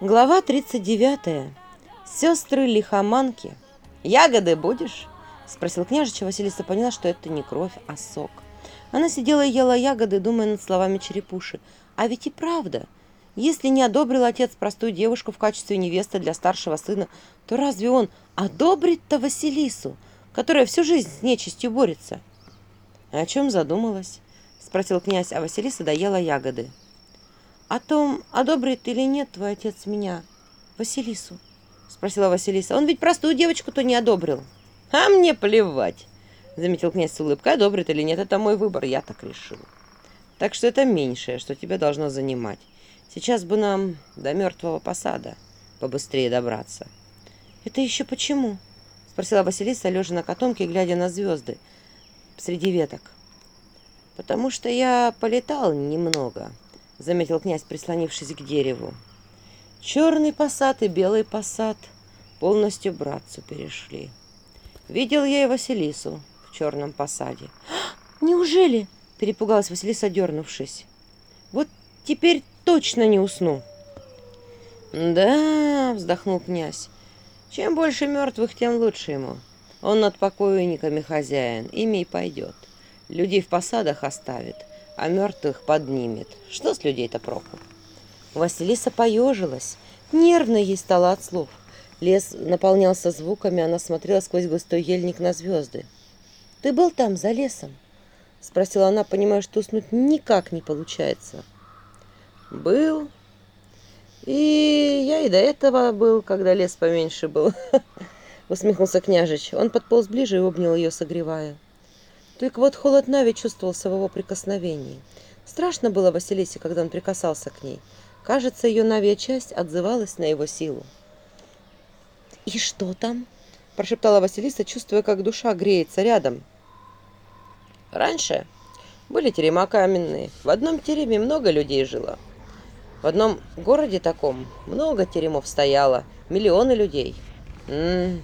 Глава 39. Сестры лихоманки. Ягоды будешь? Спросил княжич, Василиса поняла, что это не кровь, а сок. Она сидела и ела ягоды, думая над словами черепуши. А ведь и правда. Если не одобрил отец простую девушку в качестве невесты для старшего сына, то разве он одобрит-то Василису, которая всю жизнь с нечистью борется? «О чем задумалась?» – спросил князь, а Василиса доела ягоды. «О том, одобрит или нет твой отец меня, Василису?» — спросила Василиса. «Он ведь простую девочку-то не одобрил». «А мне плевать!» — заметил князь с улыбкой. «Одобрит или нет, это мой выбор, я так решил. Так что это меньшее, что тебя должно занимать. Сейчас бы нам до мертвого посада побыстрее добраться». «Это еще почему?» — спросила Василиса, лежа на котомке, глядя на звезды среди веток. «Потому что я полетал немного», — заметил князь, прислонившись к дереву. Черный посад и белый посад полностью братцу перешли. Видел я и Василису в черном посаде. «Неужели?» – перепугалась Василиса, дернувшись. «Вот теперь точно не усну». «Да», – вздохнул князь, – «чем больше мертвых, тем лучше ему. Он над покойниками хозяин, ими и пойдет. Людей в посадах оставит» а мертвых поднимет. Что с людей-то проку? Василиса поежилась. Нервно ей стало от слов. Лес наполнялся звуками, она смотрела сквозь густой ельник на звезды. «Ты был там, за лесом?» — спросила она, понимая, что уснуть никак не получается. «Был. И я и до этого был, когда лес поменьше был», — усмехнулся княжич. Он подполз ближе и обнял ее, согревая. Только вот холод Нави чувствовался в его прикосновении. Страшно было Василисе, когда он прикасался к ней. Кажется, ее Навья часть отзывалась на его силу. «И что там?» – прошептала Василиса, чувствуя, как душа греется рядом. «Раньше были терема каменные. В одном тереме много людей жило. В одном городе таком много теремов стояло, миллионы людей. М м-м. -м -м.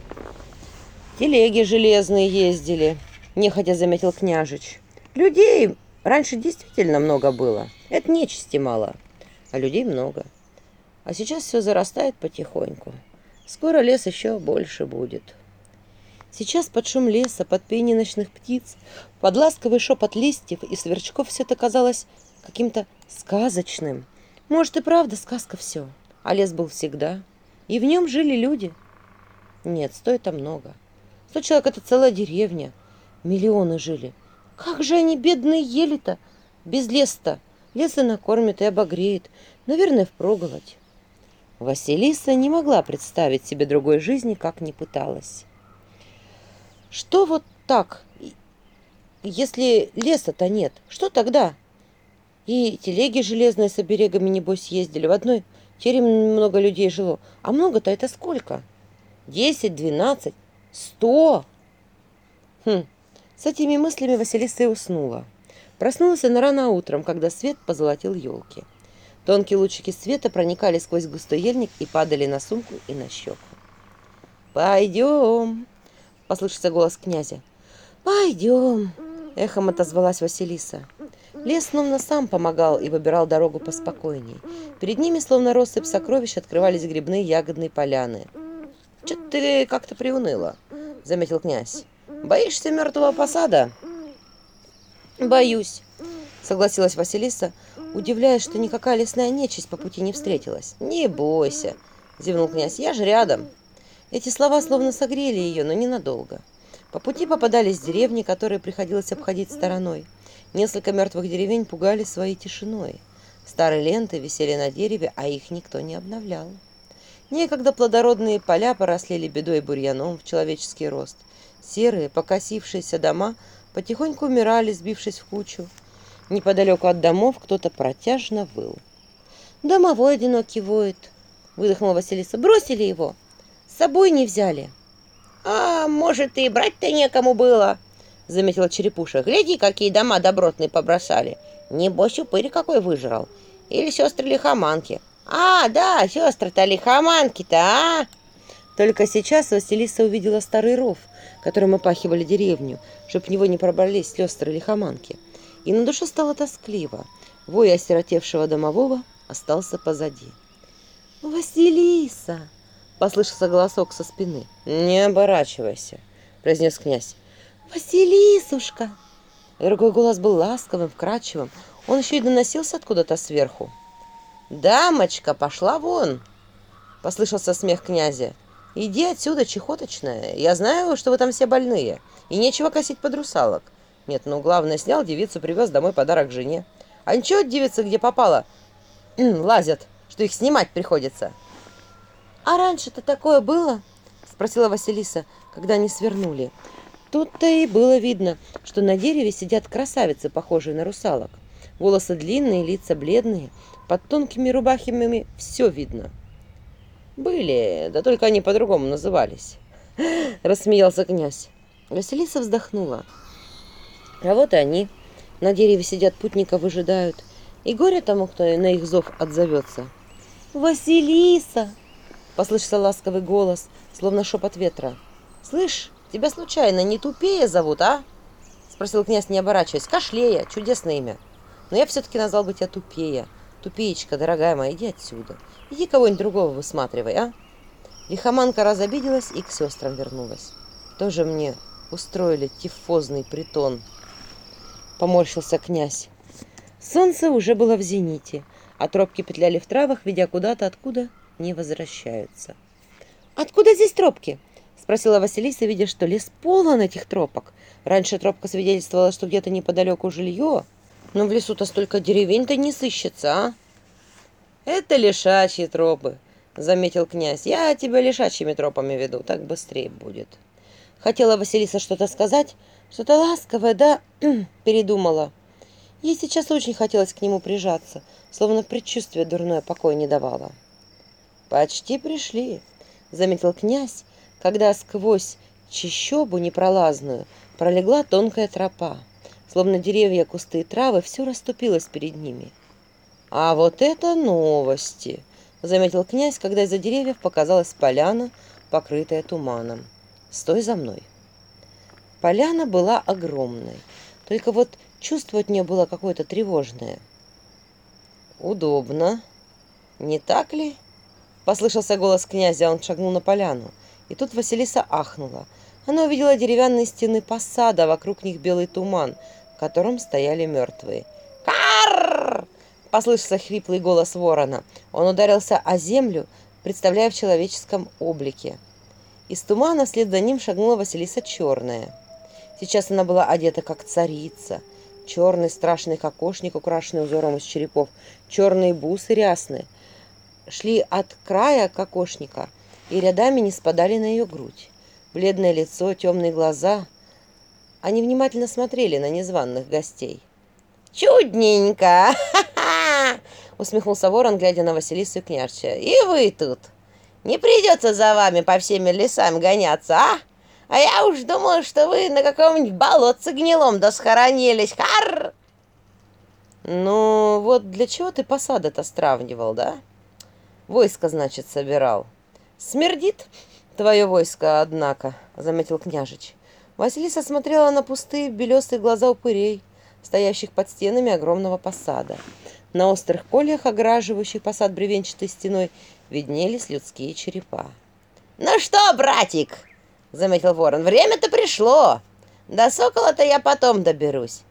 Телеги железные ездили» нехотя заметил княжич. Людей раньше действительно много было. Это нечисти мало, а людей много. А сейчас все зарастает потихоньку. Скоро лес еще больше будет. Сейчас под шум леса, под пение ночных птиц, под ласковый шепот листьев и сверчков все это казалось каким-то сказочным. Может и правда сказка все, а лес был всегда. И в нем жили люди. Нет, стоит это много. Сто человек это целая деревня – миллионы жили. Как же они, бедные, ели-то? Без леса Леса накормит и обогреет. Наверное, впроголодь. Василиса не могла представить себе другой жизни, как не пыталась. Что вот так, если леса-то нет? Что тогда? И телеги железные с оберегами, небось, ездили. В одной тереме много людей жило. А много-то это сколько? Десять, двенадцать, сто? Хм, с этими мыслями Василиса и уснула. Проснулась она рано утром, когда свет позолотил елки. Тонкие лучики света проникали сквозь густой ельник и падали на сумку и на щеку. «Пойдем!» — послышался голос князя. «Пойдем!» — эхом отозвалась Василиса. Лес словно сам помогал и выбирал дорогу поспокойней. Перед ними, словно россыпь сокровищ, открывались грибные ягодные поляны. «Чё ты как-то приуныла?» — заметил князь. Боишься мертвого посада? Боюсь, согласилась Василиса, удивляясь, что никакая лесная нечисть по пути не встретилась. Не бойся, зевнул князь, я же рядом. Эти слова словно согрели ее, но ненадолго. По пути попадались деревни, которые приходилось обходить стороной. Несколько мертвых деревень пугали своей тишиной. Старые ленты висели на дереве, а их никто не обновлял. Некогда плодородные поля поросли лебедой и бурьяном в человеческий рост – серые, покосившиеся дома потихоньку умирали, сбившись в кучу. Неподалеку от домов кто-то протяжно выл. «Домовой одинокий воет», — выдохнула Василиса. «Бросили его! С собой не взяли!» «А, может, и брать-то некому было!» — заметила Черепуша. «Гляди, какие дома добротные побросали! Небось, упырь какой выжрал! Или сестры лихоманки!» «А, да, сестры-то лихоманки-то, а!» Только сейчас Василиса увидела старый ров, которым опахивали деревню, чтоб в него не пробрались сестры лихоманки. И на душе стало тоскливо. Вой осиротевшего домового остался позади. «Василиса!» – послышался голосок со спины. «Не оборачивайся!» – произнес князь. «Василисушка!» Другой голос был ласковым, вкрадчивым. Он еще и доносился откуда-то сверху. «Дамочка, пошла вон!» – послышался смех князя. Иди отсюда, чехоточная. Я знаю, что вы там все больные. И нечего косить под русалок. Нет, ну главное, снял девицу, привез домой подарок жене. А ничего девицы где попало лазят, что их снимать приходится. А раньше-то такое было? Спросила Василиса, когда они свернули. Тут-то и было видно, что на дереве сидят красавицы, похожие на русалок. Волосы длинные, лица бледные, под тонкими рубахами все видно. Были, да только они по-другому назывались. Рассмеялся князь. Василиса вздохнула. А вот и они. На дереве сидят, путника выжидают. И горе тому, кто на их зов отзовется. «Василиса!» Послышался ласковый голос, словно шепот ветра. «Слышь, тебя случайно не тупее зовут, а?» Спросил князь, не оборачиваясь. «Кашлея, чудесное имя. Но я все-таки назвал бы тебя тупее. Тупеечка, дорогая моя, иди отсюда. Иди кого-нибудь другого высматривай, а? Лихоманка разобиделась и к сестрам вернулась. Тоже мне устроили тифозный притон. Поморщился князь. Солнце уже было в зените, а тропки петляли в травах, ведя куда-то, откуда не возвращаются. «Откуда здесь тропки?» — спросила Василиса, видя, что лес полон этих тропок. Раньше тропка свидетельствовала, что где-то неподалеку жилье, Но ну, в лесу-то столько деревень-то не сыщется, а? Это лишачьи тропы, заметил князь. Я тебя лишачьими тропами веду, так быстрее будет. Хотела Василиса что-то сказать, что-то ласковое, да передумала. Ей сейчас очень хотелось к нему прижаться, словно предчувствие дурное покоя не давало. «Почти пришли», — заметил князь, когда сквозь чищобу непролазную пролегла тонкая тропа словно деревья, кусты и травы, все расступилось перед ними. «А вот это новости!» — заметил князь, когда из-за деревьев показалась поляна, покрытая туманом. «Стой за мной!» Поляна была огромной, только вот чувство от нее было какое-то тревожное. «Удобно, не так ли?» — послышался голос князя, он шагнул на поляну. И тут Василиса ахнула. Она увидела деревянные стены посада, вокруг них белый туман — котором стояли мертвые. «Карр!» – послышался хриплый голос ворона. Он ударился о землю, представляя в человеческом облике. Из тумана вслед за ним шагнула Василиса Черная. Сейчас она была одета как царица. Черный страшный кокошник, украшенный узором из черепов, черные бусы рясные, шли от края кокошника и рядами не спадали на ее грудь. Бледное лицо, темные глаза – они внимательно смотрели на незваных гостей. «Чудненько!» — усмехнулся ворон, глядя на Василису и княжича. «И вы тут! Не придется за вами по всеми лесам гоняться, а? А я уж думал, что вы на каком-нибудь болотце гнилом досхоронились. Хар!» «Ну, вот для чего ты посады-то сравнивал, да? Войско, значит, собирал. Смердит твое войско, однако», — заметил княжич. Василиса смотрела на пустые белесые глаза упырей, стоящих под стенами огромного посада. На острых кольях, ограживающих посад бревенчатой стеной, виднелись людские черепа. «Ну что, братик?» — заметил ворон. «Время-то пришло. До сокола-то я потом доберусь.